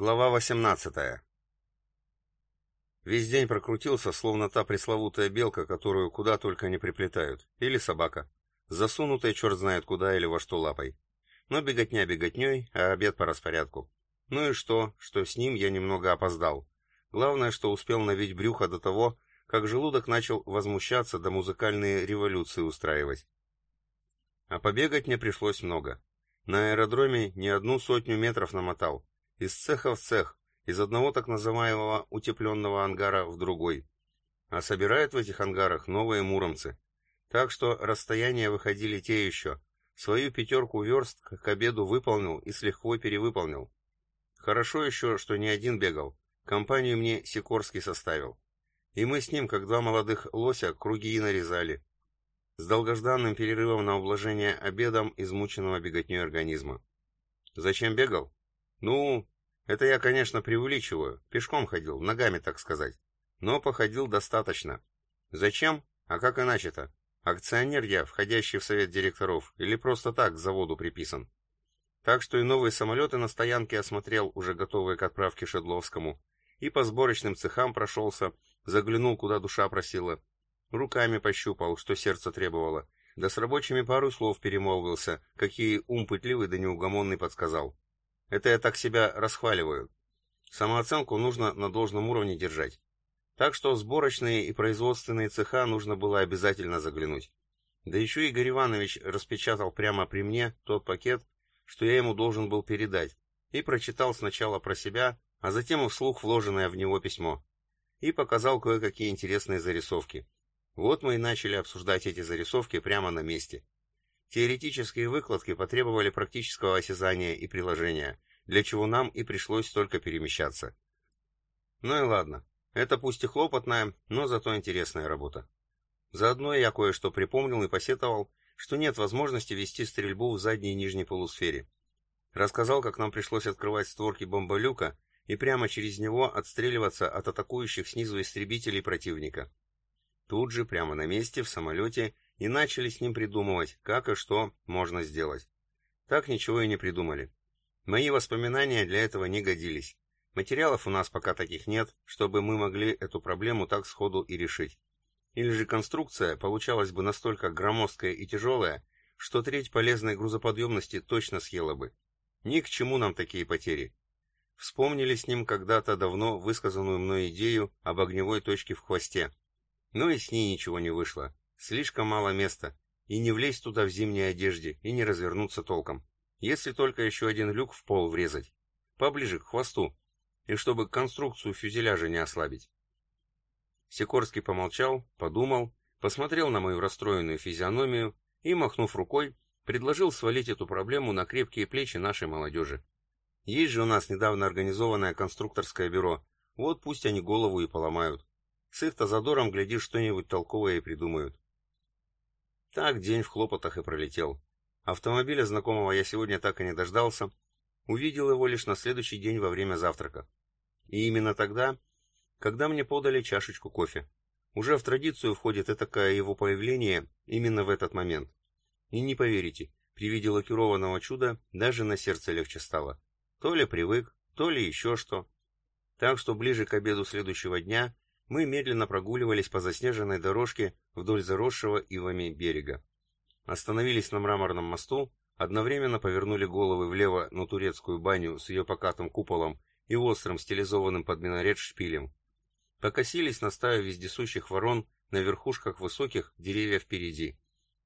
Глава 18. Весь день прокрутился, словно та пресловутая белка, которую куда только не приплетают, или собака, засунутая черт знает куда или во что лапой. Но беготня беготней, а обед по распорядку. Ну и что, что с ним я немного опоздал. Главное, что успел навить брюхо до того, как желудок начал возмущаться да музыкальные революции устраивать. А побегать мне пришлось много. На аэродроме не одну сотню метров намотал, из цеха в цех, из одного так называемого утепленного ангара в другой. А собирают в этих ангарах новые муромцы. Так что расстояния выходили те еще. Свою пятерку верст к обеду выполнил и с лихвой перевыполнил. Хорошо еще, что не один бегал. Компанию мне Сикорский составил. И мы с ним, как два молодых лося, круги нарезали. С долгожданным перерывом на ублажение обедом измученного беготней организма. Зачем бегал? Ну, это я, конечно, преувеличиваю. Пешком ходил, ногами, так сказать. Но походил достаточно. Зачем? А как иначе-то? Акционер я, входящий в совет директоров, или просто так к заводу приписан. Так что и новые самолеты на стоянке осмотрел, уже готовые к отправке Шедловскому. И по сборочным цехам прошелся, заглянул, куда душа просила. Руками пощупал, что сердце требовало. Да с рабочими пару слов перемолвился, какие ум пытливый да неугомонный подсказал. Это я так себя расхваливаю. Самооценку нужно на должном уровне держать. Так что в сборочные и производственные цеха нужно было обязательно заглянуть. Да еще Игорь Иванович распечатал прямо при мне тот пакет, что я ему должен был передать, и прочитал сначала про себя, а затем и вслух вложенное в него письмо. И показал кое-какие интересные зарисовки. Вот мы и начали обсуждать эти зарисовки прямо на месте. Теоретические выкладки потребовали практического осязания и приложения, для чего нам и пришлось только перемещаться. Ну и ладно, это пусть и хлопотная, но зато интересная работа. Заодно я кое-что припомнил и посетовал, что нет возможности вести стрельбу в задней и нижней полусфере. Рассказал, как нам пришлось открывать створки бомболюка и прямо через него отстреливаться от атакующих снизу истребителей противника. Тут же, прямо на месте, в самолете, и начали с ним придумывать, как и что можно сделать. Так ничего и не придумали. Мои воспоминания для этого не годились. Материалов у нас пока таких нет, чтобы мы могли эту проблему так сходу и решить. Или же конструкция получалась бы настолько громоздкая и тяжелая, что треть полезной грузоподъемности точно съела бы. Ни к чему нам такие потери. Вспомнили с ним когда-то давно высказанную мной идею об огневой точке в хвосте. Но и с ней ничего не вышло. Слишком мало места, и не влезть туда в зимней одежде, и не развернуться толком. Если только еще один люк в пол врезать. Поближе к хвосту, и чтобы конструкцию фюзеляжа не ослабить. Сикорский помолчал, подумал, посмотрел на мою расстроенную физиономию и, махнув рукой, предложил свалить эту проблему на крепкие плечи нашей молодежи. Есть же у нас недавно организованное конструкторское бюро, вот пусть они голову и поломают. С их-то задором, глядишь, что-нибудь толковое и придумают. Так день в хлопотах и пролетел. Автомобиля знакомого я сегодня так и не дождался. Увидел его лишь на следующий день во время завтрака. И именно тогда, когда мне подали чашечку кофе. Уже в традицию входит этакое его появление именно в этот момент. И не поверите, при виде лакированного чуда даже на сердце легче стало. То ли привык, то ли еще что. Так что ближе к обеду следующего дня мы медленно прогуливались по заснеженной дорожке вдоль заросшего ивами берега. Остановились на мраморном мосту, одновременно повернули головы влево на турецкую баню с ее покатым куполом и острым стилизованным под минарет шпилем. Покосились на стаю вездесущих ворон на верхушках высоких деревьев впереди.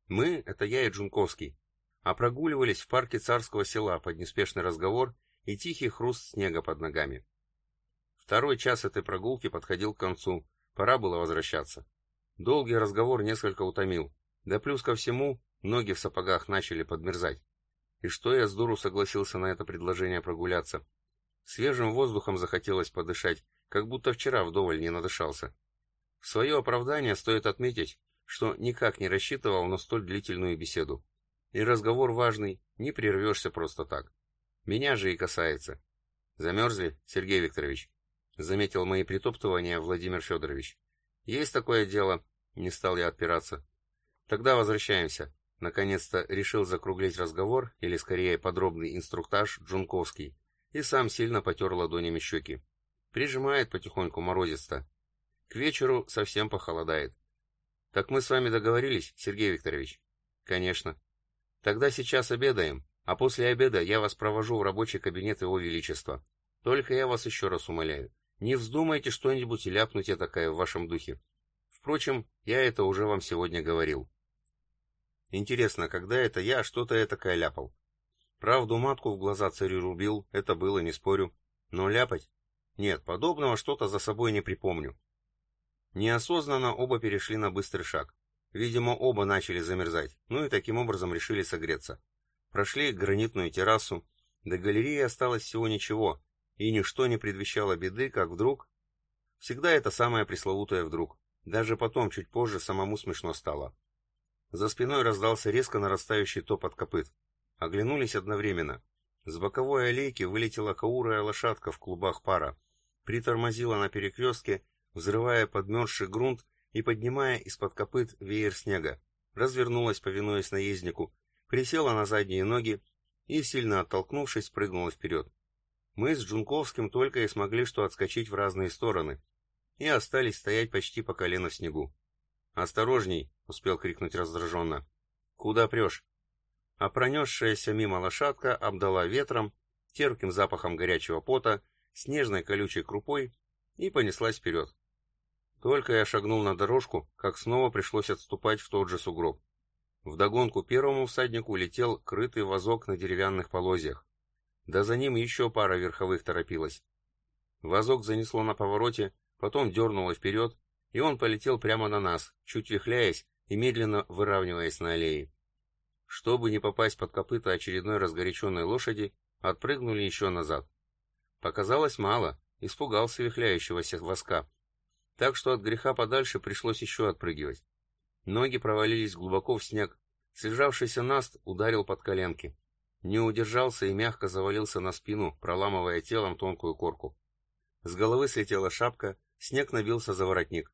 Мы — это я и Джунковский, а прогуливались в парке царского села под неспешный разговор и тихий хруст снега под ногами. Второй час этой прогулки подходил к концу, пора было возвращаться. Долгий разговор несколько утомил, да плюс ко всему, ноги в сапогах начали подмерзать. И что я с дуру согласился на это предложение прогуляться. Свежим воздухом захотелось подышать, как будто вчера вдоволь не надышался. В свое оправдание стоит отметить, что никак не рассчитывал на столь длительную беседу. И разговор важный, не прервешься просто так. Меня же и касается. Замерзли, Сергей Викторович? Заметил мои притоптывания Владимир Федорович. Есть такое дело, не стал я отпираться. Тогда возвращаемся. Наконец-то решил закруглить разговор, или скорее подробный инструктаж Джунковский. и сам сильно потер ладонями щеки. Прижимает потихоньку морозец-то. К вечеру совсем похолодает. Так мы с вами договорились, Сергей Викторович? Конечно. Тогда сейчас обедаем, а после обеда я вас провожу в рабочий кабинет Его Величества. Только я вас еще раз умоляю, не вздумайте что-нибудь ляпнуть я такая в вашем духе. Впрочем, я это уже вам сегодня говорил. Интересно, когда это я что-то этакое ляпал? Правду матку в глаза царю рубил, это было, не спорю. Но ляпать? Нет, подобного что-то за собой не припомню. Неосознанно оба перешли на быстрый шаг. Видимо, оба начали замерзать, ну и таким образом решили согреться. Прошли гранитную террасу, до галереи осталось всего ничего, и ничто не предвещало беды, как вдруг... Всегда это самое пресловутое «вдруг». Даже потом, чуть позже, самому смешно стало. За спиной раздался резко нарастающий топот копыт. Оглянулись одновременно. С боковой аллейки вылетела каурая лошадка в клубах пара. Притормозила на перекрестке, взрывая подмерзший грунт и поднимая из-под копыт веер снега. Развернулась, повинуясь наезднику, присела на задние ноги и, сильно оттолкнувшись, прыгнула вперед. Мы с Джунковским только и смогли что отскочить в разные стороны и остались стоять почти по колено в снегу. «Осторожней!» — успел крикнуть раздраженно. «Куда прешь?» А пронесшаяся мимо лошадка обдала ветром, терпким запахом горячего пота, снежной колючей крупой и понеслась вперед. Только я шагнул на дорожку, как снова пришлось отступать в тот же сугроб. Вдогонку первому всаднику летел крытый вазок на деревянных полозьях. Да за ним еще пара верховых торопилась. Вазок занесло на повороте, потом дернуло вперед, и он полетел прямо на нас, чуть вихляясь и медленно выравниваясь на аллее. Чтобы не попасть под копыта очередной разгоряченной лошади, отпрыгнули еще назад. Показалось мало, испугался вихляющегося воска. Так что от греха подальше пришлось еще отпрыгивать. Ноги провалились глубоко в снег, слежавшийся наст ударил под коленки. Не удержался и мягко завалился на спину, проламывая телом тонкую корку. С головы слетела шапка, снег набился за воротник.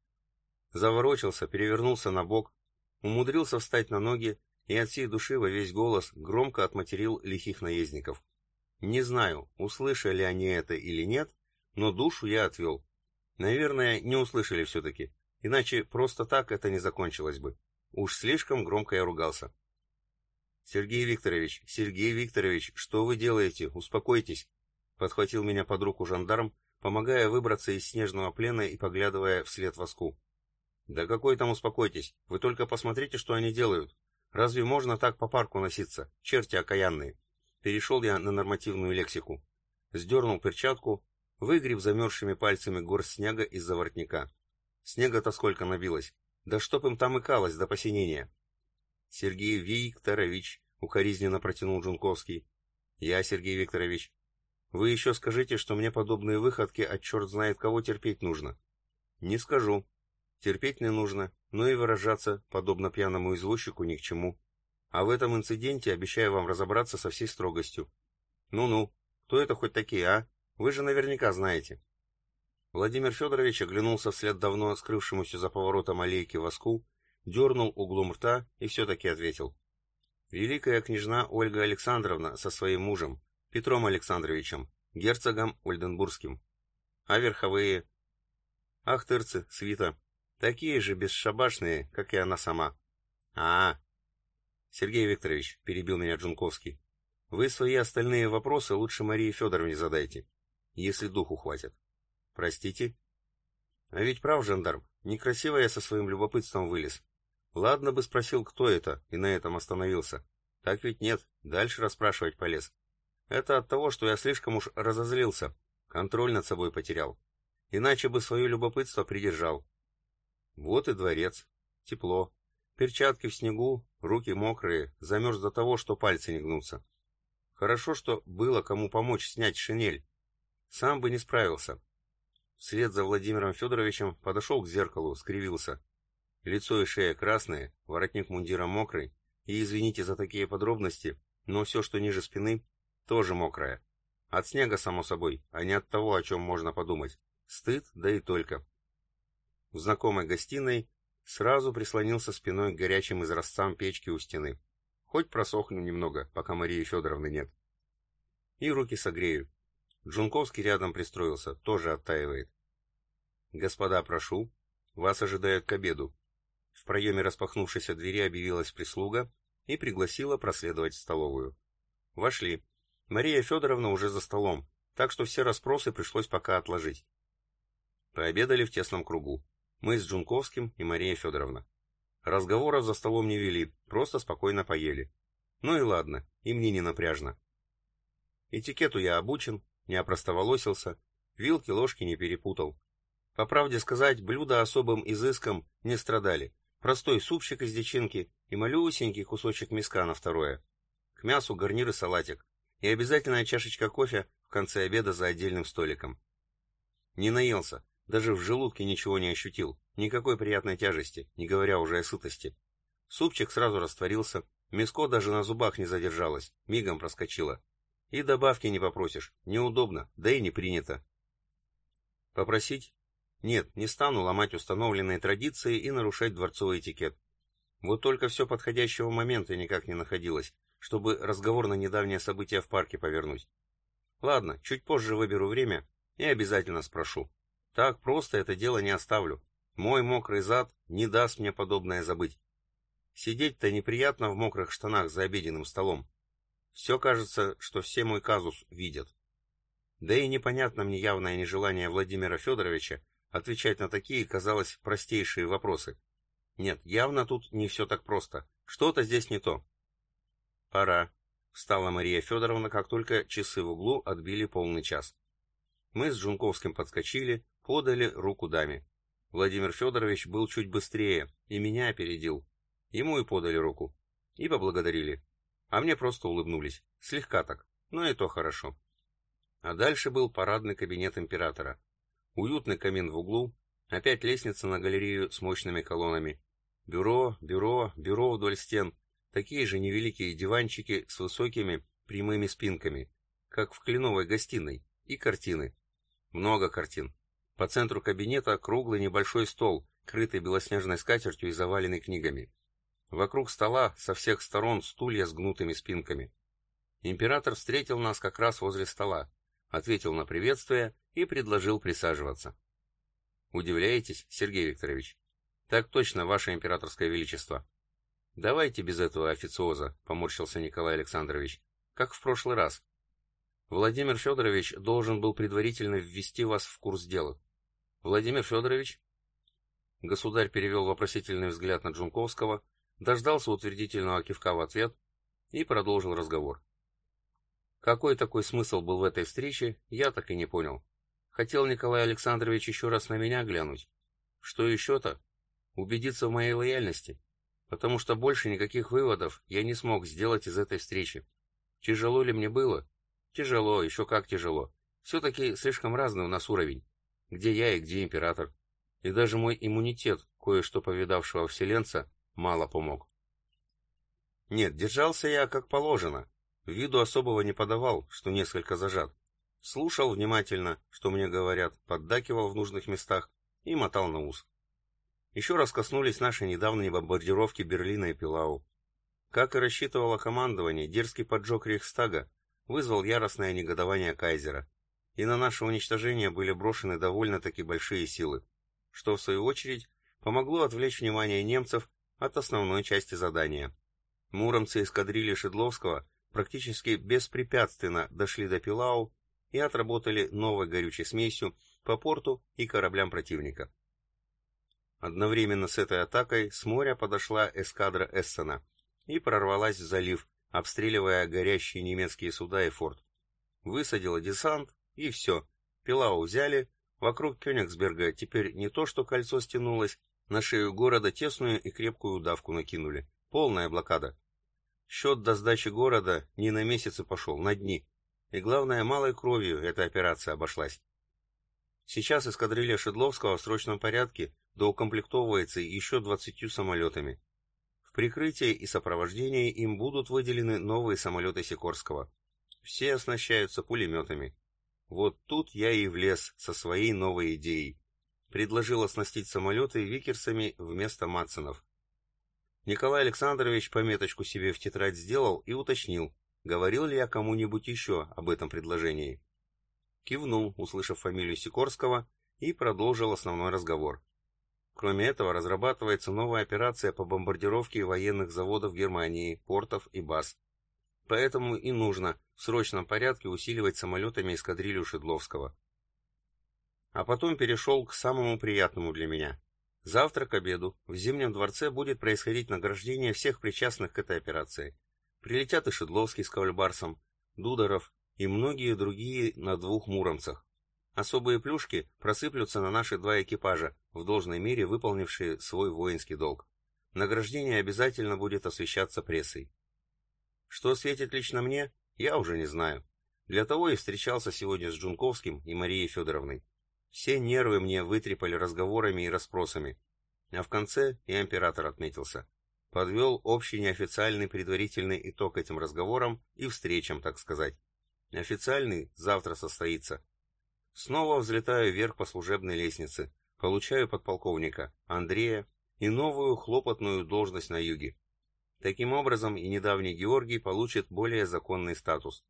Заворочился, перевернулся на бок, умудрился встать на ноги и от всей души во весь голос громко отматерил лихих наездников. Не знаю, услышали они это или нет, но душу я отвел. Наверное, не услышали все-таки, иначе просто так это не закончилось бы. Уж слишком громко я ругался. «Сергей Викторович, Сергей Викторович, что вы делаете? Успокойтесь!» Подхватил меня под руку жандарм, помогая выбраться из снежного плена и поглядывая вслед воску. «Да какой там успокойтесь? Вы только посмотрите, что они делают. Разве можно так по парку носиться? Черти окаянные!» Перешел я на нормативную лексику. Сдернул перчатку, выгреб замерзшими пальцами горсть снега из-за воротника. Снега-то сколько набилось. Да чтоб им там икалось до посинения. Сергей Викторович, укоризненно протянул Джунковский. Я, Сергей Викторович. Вы еще скажите, что мне подобные выходки от черт знает кого терпеть нужно. Не скажу. Терпеть не нужно, но и выражаться, подобно пьяному извозчику, ни к чему. А в этом инциденте обещаю вам разобраться со всей строгостью. Ну-ну, кто это хоть такие, а? Вы же наверняка знаете. Владимир Федорович оглянулся вслед давно скрывшемуся за поворотом аллейки воску, дернул углом рта и все-таки ответил. Великая княжна Ольга Александровна со своим мужем, Петром Александровичем, герцогом Ольденбургским. А верховые? Ахтырцы, свита. Такие же бесшабашные, как и она сама. -а, -а. Сергей Викторович, перебил меня Джунковский, вы свои остальные вопросы лучше Марии Федоровне задайте если духу хватит. Простите? А ведь прав, жандарм, некрасиво я со своим любопытством вылез. Ладно бы спросил, кто это, и на этом остановился. Так ведь нет, дальше расспрашивать полез. Это от того, что я слишком уж разозлился, контроль над собой потерял. Иначе бы свое любопытство придержал. Вот и дворец. Тепло. Перчатки в снегу, руки мокрые, замерз до того, что пальцы не гнутся. Хорошо, что было кому помочь снять шинель, сам бы не справился. Вслед за Владимиром Федоровичем подошел к зеркалу, скривился. Лицо и шея красные, воротник мундира мокрый, и извините за такие подробности, но все, что ниже спины, тоже мокрое. От снега, само собой, а не от того, о чем можно подумать. Стыд, да и только. В знакомой гостиной сразу прислонился спиной к горячим изразцам печки у стены. Хоть просохну немного, пока Марии Федоровны нет. И руки согрею. Джунковский рядом пристроился, тоже оттаивает. «Господа, прошу. Вас ожидают к обеду». В проеме распахнувшейся двери объявилась прислуга и пригласила проследовать в столовую. Вошли. Мария Федоровна уже за столом, так что все расспросы пришлось пока отложить. Пообедали в тесном кругу. Мы с Джунковским и Мария Федоровна. Разговоров за столом не вели, просто спокойно поели. Ну и ладно, и мне не напряжно. Этикету я обучен, не опростоволосился, вилки-ложки не перепутал. По правде сказать, блюда особым изыском не страдали. Простой супчик из дичинки и малюсенький кусочек миска на второе. К мясу гарнир и салатик. И обязательная чашечка кофе в конце обеда за отдельным столиком. Не наелся, даже в желудке ничего не ощутил, никакой приятной тяжести, не говоря уже о сытости. Супчик сразу растворился, мяско даже на зубах не задержалось, мигом проскочило. И добавки не попросишь, неудобно, да и не принято. Попросить? Нет, не стану ломать установленные традиции и нарушать дворцовый этикет. Вот только все подходящего момента никак не находилось, чтобы разговор на недавнее событие в парке повернуть. Ладно, чуть позже выберу время и обязательно спрошу. Так просто это дело не оставлю. Мой мокрый зад не даст мне подобное забыть. Сидеть-то неприятно в мокрых штанах за обеденным столом. Все кажется, что все мой казус видят. Да и непонятно мне явное нежелание Владимира Федоровича отвечать на такие, казалось, простейшие вопросы. Нет, явно тут не все так просто. Что-то здесь не то. Пора. Встала Мария Федоровна, как только часы в углу отбили полный час. Мы с Джунковским подскочили, подали руку даме. Владимир Федорович был чуть быстрее и меня опередил. Ему и подали руку. И поблагодарили. А мне просто улыбнулись. Слегка так. Но и то хорошо. А дальше был парадный кабинет императора. Уютный камин в углу, опять лестница на галерею с мощными колоннами. Бюро, бюро, бюро вдоль стен. Такие же невеликие диванчики с высокими прямыми спинками, как в кленовой гостиной, и картины. Много картин. По центру кабинета круглый небольшой стол, крытый белоснежной скатертью и заваленный книгами. Вокруг стола со всех сторон стулья с гнутыми спинками. Император встретил нас как раз возле стола, ответил на приветствие и предложил присаживаться. Удивляетесь, Сергей Викторович? Так точно, ваше императорское величество. Давайте без этого официоза, поморщился Николай Александрович, как в прошлый раз. Владимир Федорович должен был предварительно ввести вас в курс дела. Владимир Федорович? Государь перевел вопросительный взгляд на Джунковского, дождался утвердительного кивка в ответ и продолжил разговор. Какой такой смысл был в этой встрече, я так и не понял. Хотел Николай Александрович еще раз на меня глянуть. Что еще-то? Убедиться в моей лояльности. Потому что больше никаких выводов я не смог сделать из этой встречи. Тяжело ли мне было? Тяжело, еще как тяжело. Все-таки слишком разный у нас уровень где я и где император. И даже мой иммунитет, кое-что повидавшего вселенца, мало помог. Нет, держался я как положено. Виду особого не подавал, что несколько зажат. Слушал внимательно, что мне говорят, поддакивал в нужных местах и мотал на ус. Еще раз коснулись нашей недавней бомбардировки Берлина и Пилау. Как и рассчитывало командование, дерзкий поджог Рейхстага вызвал яростное негодование кайзера и на наше уничтожение были брошены довольно-таки большие силы, что в свою очередь помогло отвлечь внимание немцев от основной части задания. Муромцы эскадрильи Шедловского практически беспрепятственно дошли до Пилау и отработали новой горючей смесью по порту и кораблям противника. Одновременно с этой атакой с моря подошла эскадра Эссена и прорвалась в залив, обстреливая горящие немецкие суда и форт. Высадила десант и все. Пилау взяли, вокруг Кёнигсберга теперь не то что кольцо стянулось, на шею города тесную и крепкую удавку накинули. Полная блокада. Счет до сдачи города не на месяцы пошел, на дни. И главное, малой кровью эта операция обошлась. Сейчас эскадрилья Шедловского в срочном порядке доукомплектовывается еще двадцатью самолетами. В прикрытии и сопровождении им будут выделены новые самолеты Сикорского. Все оснащаются пулеметами. Вот тут я и влез со своей новой идеей. Предложил оснастить самолеты викерсами вместо Матсонов. Николай Александрович пометочку себе в тетрадь сделал и уточнил, говорил ли я кому-нибудь еще об этом предложении. кивнул, услышав фамилию Сикорского, и продолжил основной разговор. Кроме этого, разрабатывается новая операция по бомбардировке военных заводов Германии, портов и баз. Поэтому и нужно в срочном порядке усиливать самолетами эскадрилью Шедловского. А потом перешел к самому приятному для меня. Завтра к обеду в Зимнем дворце будет происходить награждение всех причастных к этой операции. Прилетят и Шедловский с Кавальбарсом, Дударов и многие другие на двух муромцах. Особые плюшки просыплются на наши два экипажа, в должной мере выполнившие свой воинский долг. Награждение обязательно будет освещаться прессой. Что светит лично мне, я уже не знаю. Для того и встречался сегодня с Джунковским и Марией Федоровной. Все нервы мне вытрепали разговорами и расспросами. А в конце и император отметился. Подвел общий неофициальный предварительный итог этим разговорам и встречам, так сказать. Официальный завтра состоится. Снова взлетаю вверх по служебной лестнице, получаю подполковника Андрея и новую хлопотную должность на юге. Таким образом, и недавний Георгий получит более законный статус.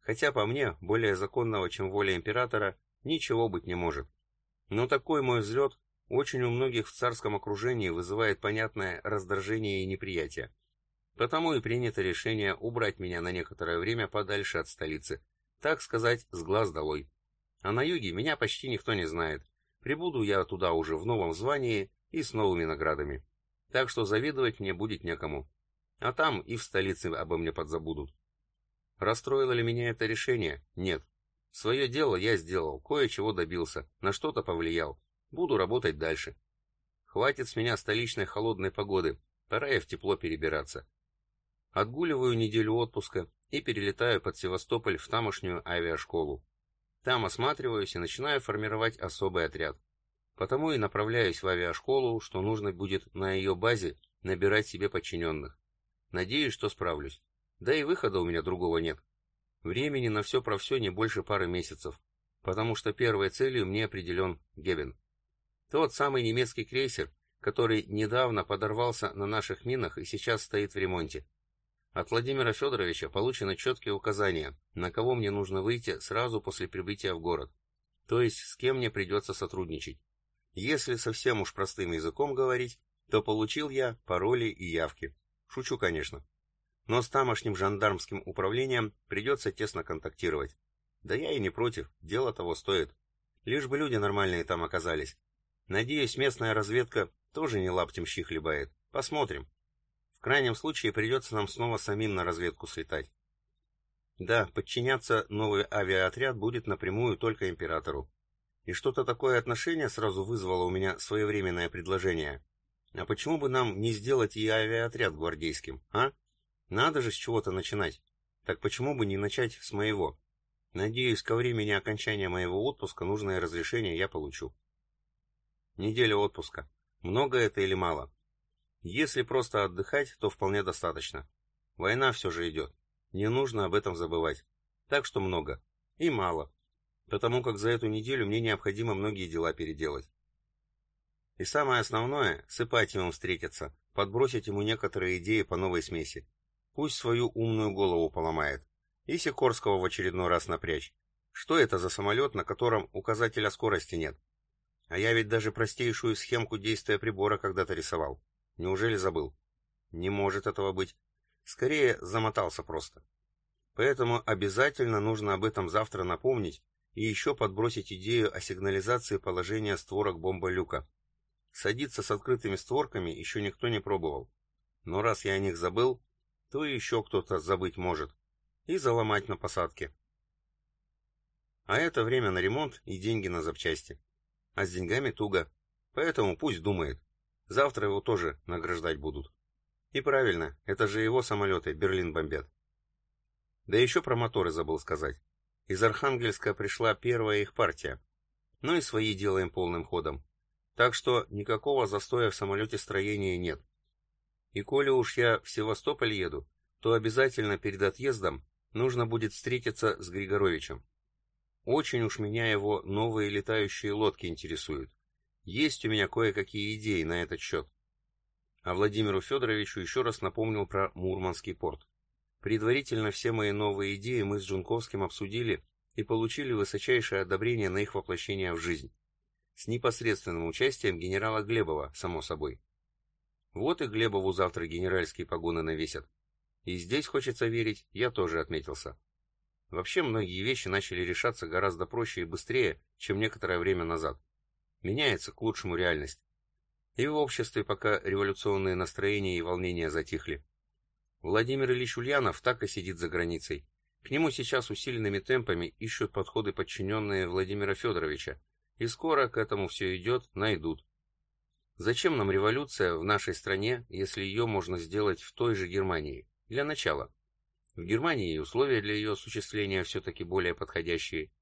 Хотя, по мне, более законного, чем воля императора, ничего быть не может. Но такой мой взлет очень у многих в царском окружении вызывает понятное раздражение и неприятие. Потому и принято решение убрать меня на некоторое время подальше от столицы, так сказать, с глаз долой. А на юге меня почти никто не знает. Прибуду я туда уже в новом звании и с новыми наградами. Так что завидовать мне будет некому. А там и в столице обо мне подзабудут. Расстроило ли меня это решение? Нет. Свое дело я сделал, кое-чего добился, на что-то повлиял. Буду работать дальше. Хватит с меня столичной холодной погоды, пора и в тепло перебираться. Отгуливаю неделю отпуска и перелетаю под Севастополь в тамошнюю авиашколу. Там осматриваюсь и начинаю формировать особый отряд. Потому и направляюсь в авиашколу, что нужно будет на ее базе набирать себе подчиненных. Надеюсь, что справлюсь. Да и выхода у меня другого нет. Времени на все про все не больше пары месяцев, потому что первой целью мне определен Гебен. Тот самый немецкий крейсер, который недавно подорвался на наших минах и сейчас стоит в ремонте. От Владимира Федоровича получены четкие указания, на кого мне нужно выйти сразу после прибытия в город, то есть с кем мне придется сотрудничать. Если совсем уж простым языком говорить, то получил я пароли и явки. Шучу, конечно. Но с тамошним жандармским управлением придется тесно контактировать. Да я и не против, дело того стоит. Лишь бы люди нормальные там оказались. Надеюсь, местная разведка тоже не лаптем щи хлебает. Посмотрим. В крайнем случае придется нам снова самим на разведку слетать. Да, подчиняться новый авиаотряд будет напрямую только императору. И что-то такое отношение сразу вызвало у меня своевременное предложение. А почему бы нам не сделать и авиаотряд гвардейским, а? Надо же с чего-то начинать. Так почему бы не начать с моего? Надеюсь, ко времени окончания моего отпуска нужное разрешение я получу. Неделя отпуска. Много это или мало? Если просто отдыхать, то вполне достаточно. Война все же идет. Не нужно об этом забывать. Так что много. И мало. Потому как за эту неделю мне необходимо многие дела переделать. И самое основное, с Ипатиевым встретиться, подбросить ему некоторые идеи по новой смеси. Пусть свою умную голову поломает. И Сикорского в очередной раз напрячь. Что это за самолет, на котором указателя скорости нет? А я ведь даже простейшую схемку действия прибора когда-то рисовал. Неужели забыл? Не может этого быть. Скорее, замотался просто. Поэтому обязательно нужно об этом завтра напомнить и еще подбросить идею о сигнализации положения створок бомболюка. Садиться с открытыми створками еще никто не пробовал. Но раз я о них забыл, то еще кто-то забыть может. И заломать на посадке. А это время на ремонт и деньги на запчасти. А с деньгами туго. Поэтому пусть думает. Завтра его тоже награждать будут. И правильно, это же его самолеты Берлин бомбят. Да еще про моторы забыл сказать. Из Архангельска пришла первая их партия. Ну и свои делаем полным ходом. Так что никакого застоя в самолете строения нет. И коли уж я в Севастополь еду, то обязательно перед отъездом нужно будет встретиться с Григоровичем. Очень уж меня его новые летающие лодки интересуют. Есть у меня кое-какие идеи на этот счет. А Владимиру Федоровичу еще раз напомнил про Мурманский порт. Предварительно все мои новые идеи мы с Джунковским обсудили и получили высочайшее одобрение на их воплощение в жизнь. С непосредственным участием генерала Глебова, само собой. Вот и Глебову завтра генеральские погоны навесят. И здесь хочется верить, я тоже отметился. Вообще многие вещи начали решаться гораздо проще и быстрее, чем некоторое время назад. Меняется к лучшему реальность. И в обществе пока революционные настроения и волнения затихли. Владимир Ильич Ульянов так и сидит за границей. К нему сейчас усиленными темпами ищут подходы подчиненные Владимира Федоровича, и скоро к этому все идет, найдут. Зачем нам революция в нашей стране, если ее можно сделать в той же Германии? Для начала. В Германии условия для ее осуществления все-таки более подходящие.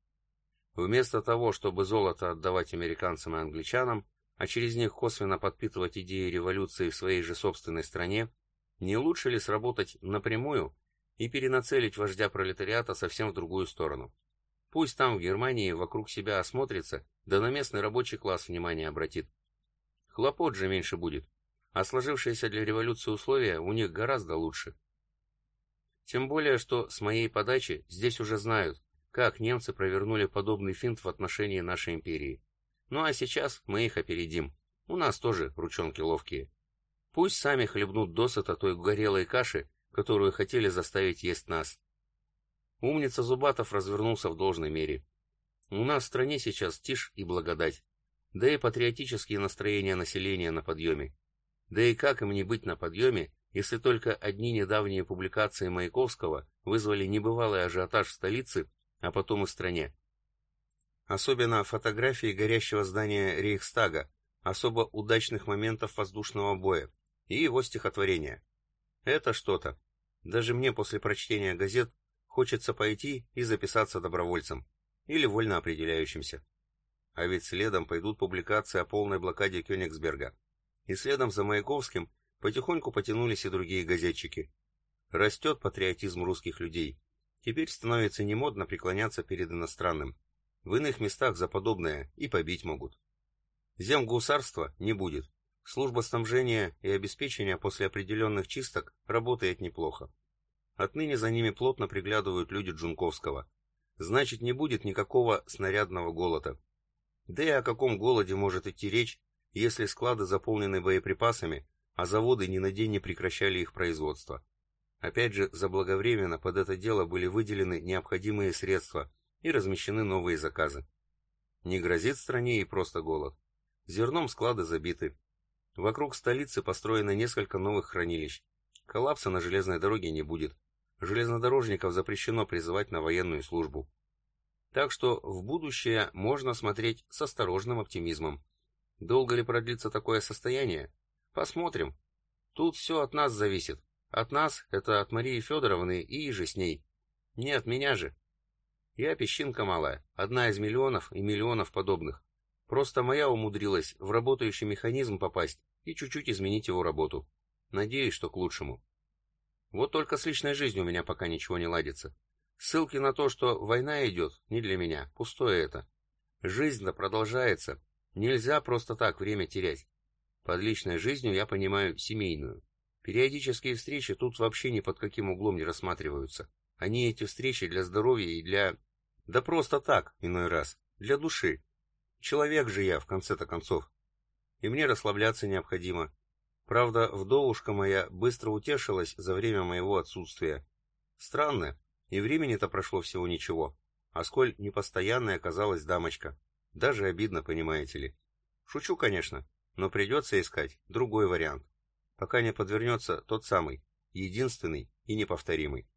Вместо того, чтобы золото отдавать американцам и англичанам, а через них косвенно подпитывать идеи революции в своей же собственной стране, не лучше ли сработать напрямую и перенацелить вождя пролетариата совсем в другую сторону? Пусть там, в Германии, вокруг себя осмотрится, да на местный рабочий класс внимание обратит. Хлопот же меньше будет, а сложившиеся для революции условия у них гораздо лучше. Тем более, что с моей подачи здесь уже знают, как немцы провернули подобный финт в отношении нашей империи. Ну а сейчас мы их опередим. У нас тоже ручонки ловкие. Пусть сами хлебнут досыта той горелой каши, которую хотели заставить есть нас. Умница Зубатов развернулся в должной мере. У нас в стране сейчас тишь и благодать. Да и патриотические настроения населения на подъеме. Да и как им не быть на подъеме, если только одни недавние публикации Маяковского вызвали небывалый ажиотаж в столице, а потом и в стране. Особенно фотографии горящего здания Рейхстага, особо удачных моментов воздушного боя и его стихотворения. Это что-то. Даже мне после прочтения газет Хочется пойти и записаться добровольцем или вольно определяющимся. А ведь следом пойдут публикации о полной блокаде Кёнигсберга. И следом за Маяковским потихоньку потянулись и другие газетчики. Растет патриотизм русских людей. Теперь становится немодно преклоняться перед иностранным. В иных местах за подобное и побить могут. Земгусарства не будет. Служба снабжения и обеспечения после определенных чисток работает неплохо. Отныне за ними плотно приглядывают люди Джунковского. Значит, не будет никакого снарядного голода. Да и о каком голоде может идти речь, если склады заполнены боеприпасами, а заводы ни на день не прекращали их производство. Опять же, заблаговременно под это дело были выделены необходимые средства и размещены новые заказы. Не грозит стране и просто голод. Зерном склады забиты. Вокруг столицы построено несколько новых хранилищ. Коллапса на железной дороге не будет железнодорожников запрещено призывать на военную службу. Так что в будущее можно смотреть с осторожным оптимизмом. Долго ли продлится такое состояние? Посмотрим. Тут все от нас зависит. От нас — это от Марии Федоровны и же с ней. Не от меня же. Я песчинка малая, одна из миллионов и миллионов подобных. Просто моя умудрилась в работающий механизм попасть и чуть-чуть изменить его работу. Надеюсь, что к лучшему. Вот только с личной жизнью у меня пока ничего не ладится. Ссылки на то, что война идет, не для меня, пустое это. Жизнь-то продолжается. Нельзя просто так время терять. Под личной жизнью я понимаю семейную. Периодические встречи тут вообще ни под каким углом не рассматриваются. Они эти встречи для здоровья и для... Да просто так, иной раз. Для души. Человек же я, в конце-то концов. И мне расслабляться необходимо. Правда, вдовушка моя быстро утешилась за время моего отсутствия. Странно, и времени-то прошло всего ничего, а сколь непостоянной оказалась дамочка. Даже обидно, понимаете ли. Шучу, конечно, но придется искать другой вариант, пока не подвернется тот самый, единственный и неповторимый.